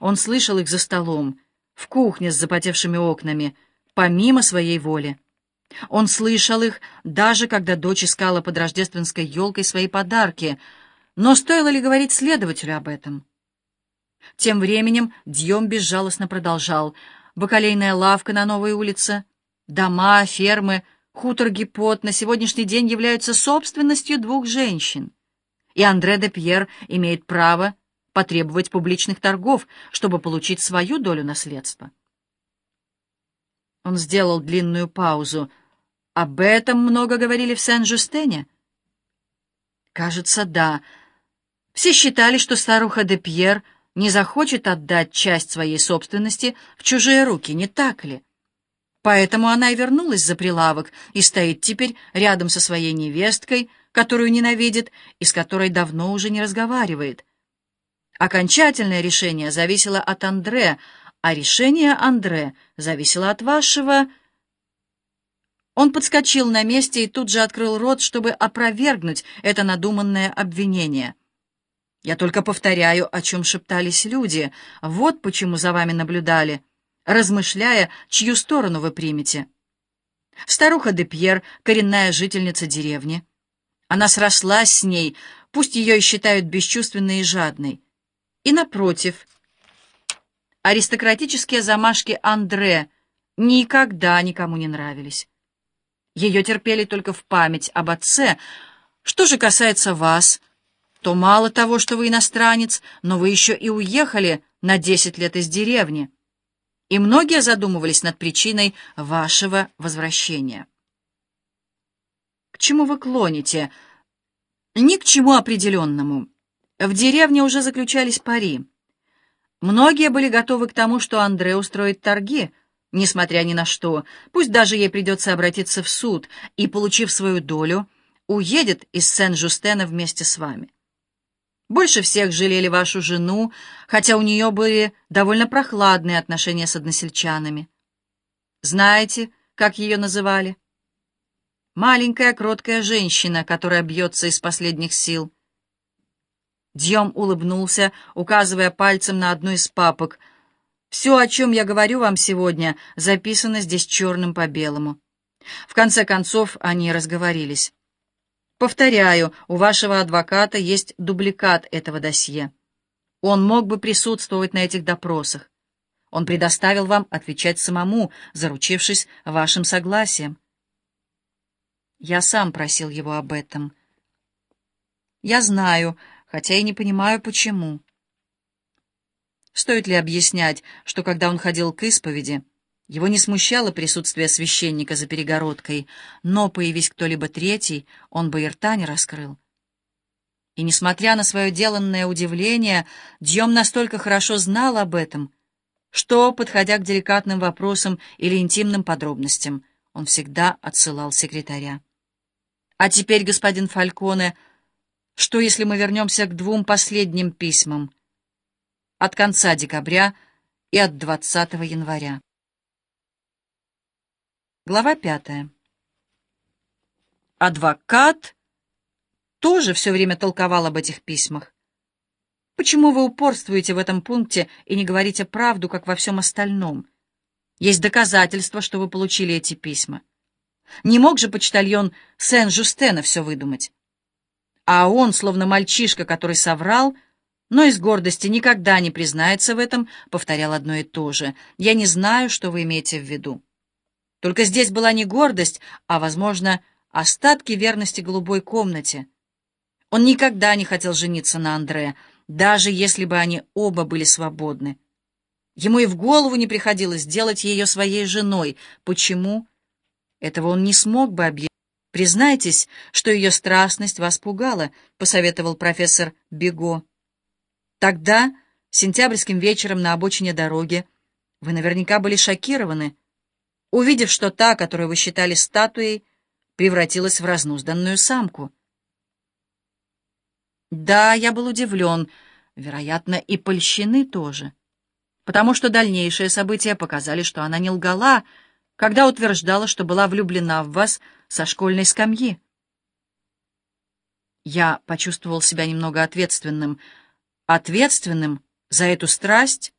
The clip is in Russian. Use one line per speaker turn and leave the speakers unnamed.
Он слышал их за столом, в кухне с запотевшими окнами, помимо своей воли. Он слышал их, даже когда дочь искала под рождественской елкой свои подарки. Но стоило ли говорить следователю об этом? Тем временем Дьем безжалостно продолжал. Бакалейная лавка на новой улице, дома, фермы, хутор Гипот на сегодняшний день являются собственностью двух женщин. И Андре де Пьер имеет право потребовать публичных торгов, чтобы получить свою долю наследства. Он сделал длинную паузу. «Об этом много говорили в Сен-Жустене?» «Кажется, да. Все считали, что старуха де Пьер не захочет отдать часть своей собственности в чужие руки, не так ли? Поэтому она и вернулась за прилавок и стоит теперь рядом со своей невесткой, которую ненавидит и с которой давно уже не разговаривает. Окончательное решение зависело от Андре, а решение Андре зависело от вашего... Он подскочил на месте и тут же открыл рот, чтобы опровергнуть это надуманное обвинение. «Я только повторяю, о чем шептались люди. Вот почему за вами наблюдали, размышляя, чью сторону вы примете». Старуха де Пьер, коренная жительница деревни. Она срослась с ней, пусть ее и считают бесчувственной и жадной. И напротив, аристократические замашки Андре никогда никому не нравились. Ее терпели только в память об отце. Что же касается вас, то мало того, что вы иностранец, но вы еще и уехали на десять лет из деревни. И многие задумывались над причиной вашего возвращения. К чему вы клоните? Ни к чему определенному. В деревне уже заключались пари. Многие были готовы к тому, что Андре устроит торги, несмотря ни на что, пусть даже ей придется обратиться в суд, и, получив свою долю, уедет из Сен-Жустена вместе с вами. Больше всех жалели вашу жену, хотя у нее были довольно прохладные отношения с односельчанами. Знаете, как ее называли? Маленькая кроткая женщина, которая бьется из последних сил — Дьем улыбнулся, указывая пальцем на одну из папок. «Все, о чем я говорю вам сегодня, записано здесь черным по белому». В конце концов, они разговорились. «Повторяю, у вашего адвоката есть дубликат этого досье. Он мог бы присутствовать на этих допросах. Он предоставил вам отвечать самому, заручившись вашим согласием. Я сам просил его об этом. Я знаю, хотя и не понимаю, почему. Стоит ли объяснять, что когда он ходил к исповеди, его не смущало присутствие священника за перегородкой, но, появись кто-либо третий, он бы и рта не раскрыл. И, несмотря на свое деланное удивление, Дьем настолько хорошо знал об этом, что, подходя к деликатным вопросам или интимным подробностям, он всегда отсылал секретаря. «А теперь, господин Фальконе, — что, если мы вернемся к двум последним письмам от конца декабря и от 20 января? Глава пятая. Адвокат тоже все время толковал об этих письмах. Почему вы упорствуете в этом пункте и не говорите правду, как во всем остальном? Есть доказательства, что вы получили эти письма. Не мог же почтальон Сен-Жустена все выдумать? А он, словно мальчишка, который соврал, но из гордости никогда не признается в этом, повторял одно и то же. «Я не знаю, что вы имеете в виду». Только здесь была не гордость, а, возможно, остатки верности голубой комнате. Он никогда не хотел жениться на Андре, даже если бы они оба были свободны. Ему и в голову не приходилось сделать ее своей женой. Почему? Этого он не смог бы объяснить. «Признайтесь, что ее страстность вас пугала», — посоветовал профессор Бего. «Тогда, сентябрьским вечером на обочине дороги, вы наверняка были шокированы, увидев, что та, которую вы считали статуей, превратилась в разнузданную самку». «Да, я был удивлен, вероятно, и польщены тоже, потому что дальнейшие события показали, что она не лгала, — когда утверждала, что была влюблена в вас со школьной скамьи. Я почувствовал себя немного ответственным. Ответственным за эту страсть,